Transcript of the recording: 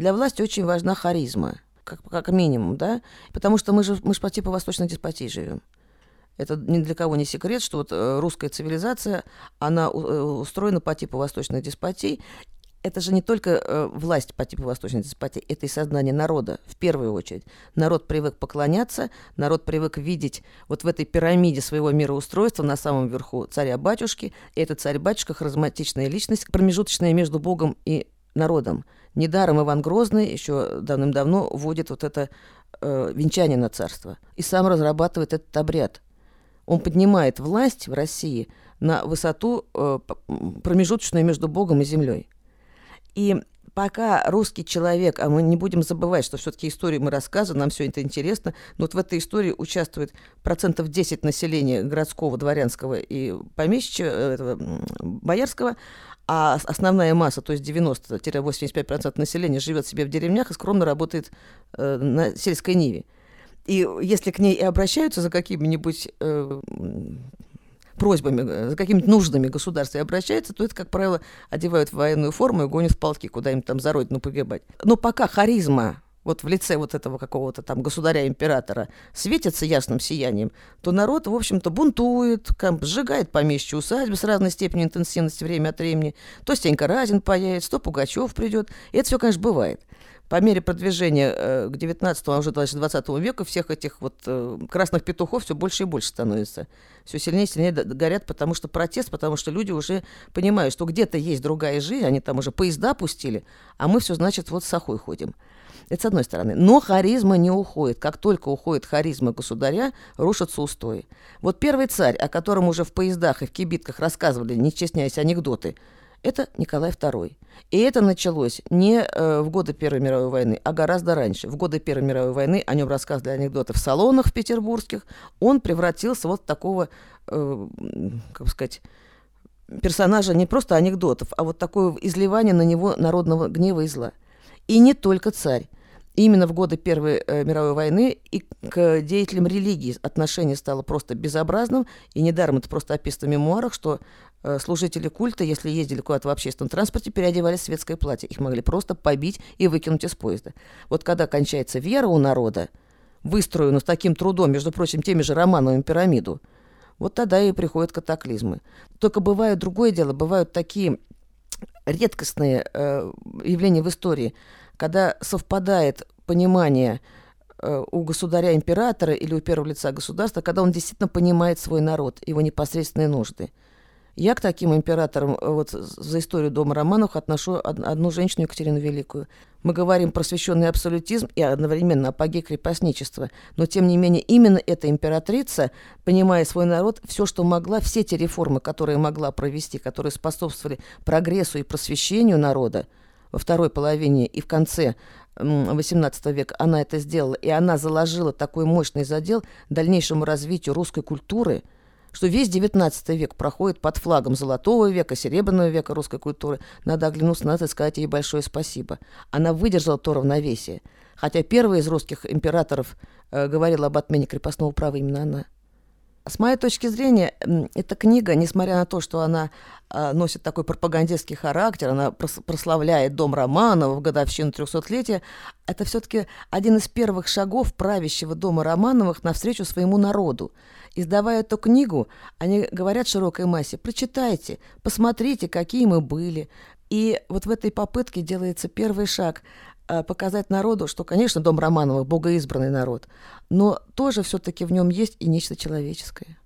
Для власти очень важна харизма, как, как минимум, да, потому что мы же, мы же по типу восточной деспотии живем. Это ни для кого не секрет, что вот э, русская цивилизация, она э, устроена по типу восточной деспотии, это же не только э, власть по типу восточной деспотии, это и сознание народа в первую очередь. Народ привык поклоняться, народ привык видеть вот в этой пирамиде своего мироустройства на самом верху царя-батюшки. И этот царь-батюшка харизматичная личность, промежуточная между Богом и народом. Недаром Иван Грозный еще давным-давно вводит вот это э, венчание на царство и сам разрабатывает этот обряд. Он поднимает власть в России на высоту э, промежуточную между Богом и землей. И пока русский человек, а мы не будем забывать, что все-таки историю мы рассказываем, нам все это интересно, но вот в этой истории участвует процентов 10 населения городского, дворянского и помещичьего, э, этого, боярского, а основная масса, то есть 90-85% населения живет себе в деревнях и скромно работает э, на сельской ниве. И если к ней и обращаются за какими-нибудь э, просьбами, э, за какими-то нуждами государства обращается, то это, как правило, одевают в военную форму и гонят в полки, куда-нибудь там за родину погибать. Но пока харизма вот в лице вот этого какого-то там государя-императора светится ясным сиянием, то народ, в общем-то, бунтует, сжигает помещичьи усадьбы с разной степенью интенсивности время от времени. То Стенька Разин появится, то Пугачев придет. И это все, конечно, бывает по мере продвижения э, к 19 а уже даже 20 веку всех этих вот э, красных петухов все больше и больше становится. Все сильнее и сильнее горят, потому что протест, потому что люди уже понимают, что где-то есть другая жизнь, они там уже поезда пустили, а мы все, значит, вот с охой ходим. Это с одной стороны. Но харизма не уходит. Как только уходит харизма государя, рушатся устои. Вот первый царь, о котором уже в поездах и в кибитках рассказывали, не честняясь анекдоты – это Николай II. И это началось не э, в годы Первой мировой войны, а гораздо раньше. В годы Первой мировой войны о нем рассказывали анекдоты в салонах в петербургских. Он превратился вот в такого, э, как сказать, персонажа не просто анекдотов, а вот такое изливание на него народного гнева и зла. И не только царь. Именно в годы Первой э, мировой войны и к деятелям религии отношение стало просто безобразным, и недаром это просто описано в мемуарах, что э, служители культа, если ездили куда-то в общественном транспорте, переодевались в светское платье. Их могли просто побить и выкинуть из поезда. Вот когда кончается вера у народа, выстроенную с таким трудом, между прочим, теми же Романовыми пирамиду, вот тогда и приходят катаклизмы. Только бывает другое дело, бывают такие редкостные э, явления в истории – когда совпадает понимание э, у государя-императора или у первого лица государства, когда он действительно понимает свой народ, его непосредственные нужды. Я к таким императорам э, вот за историю Дома Романовых отношу одну женщину, Екатерину Великую. Мы говорим про священный абсолютизм и одновременно апогей крепостничества. Но, тем не менее, именно эта императрица, понимая свой народ, все, что могла, все те реформы, которые могла провести, которые способствовали прогрессу и просвещению народа, во второй половине и в конце XVIII века она это сделала, и она заложила такой мощный задел дальнейшему развитию русской культуры, что весь XIX век проходит под флагом Золотого века, Серебряного века русской культуры. Надо оглянуться надо сказать ей большое спасибо. Она выдержала то равновесие. Хотя первый из русских императоров э, говорил об отмене крепостного права именно она. С моей точки зрения, эта книга, несмотря на то, что она э, носит такой пропагандистский характер, она прославляет дом Романова в годовщину 300-летия, это все-таки один из первых шагов правящего дома Романовых навстречу своему народу. Издавая эту книгу, они говорят широкой массе, прочитайте, посмотрите, какие мы были. И вот в этой попытке делается первый шаг – показать народу, что, конечно, дом Романовых – богоизбранный народ, но тоже все-таки в нем есть и нечто человеческое.